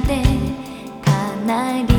でかなり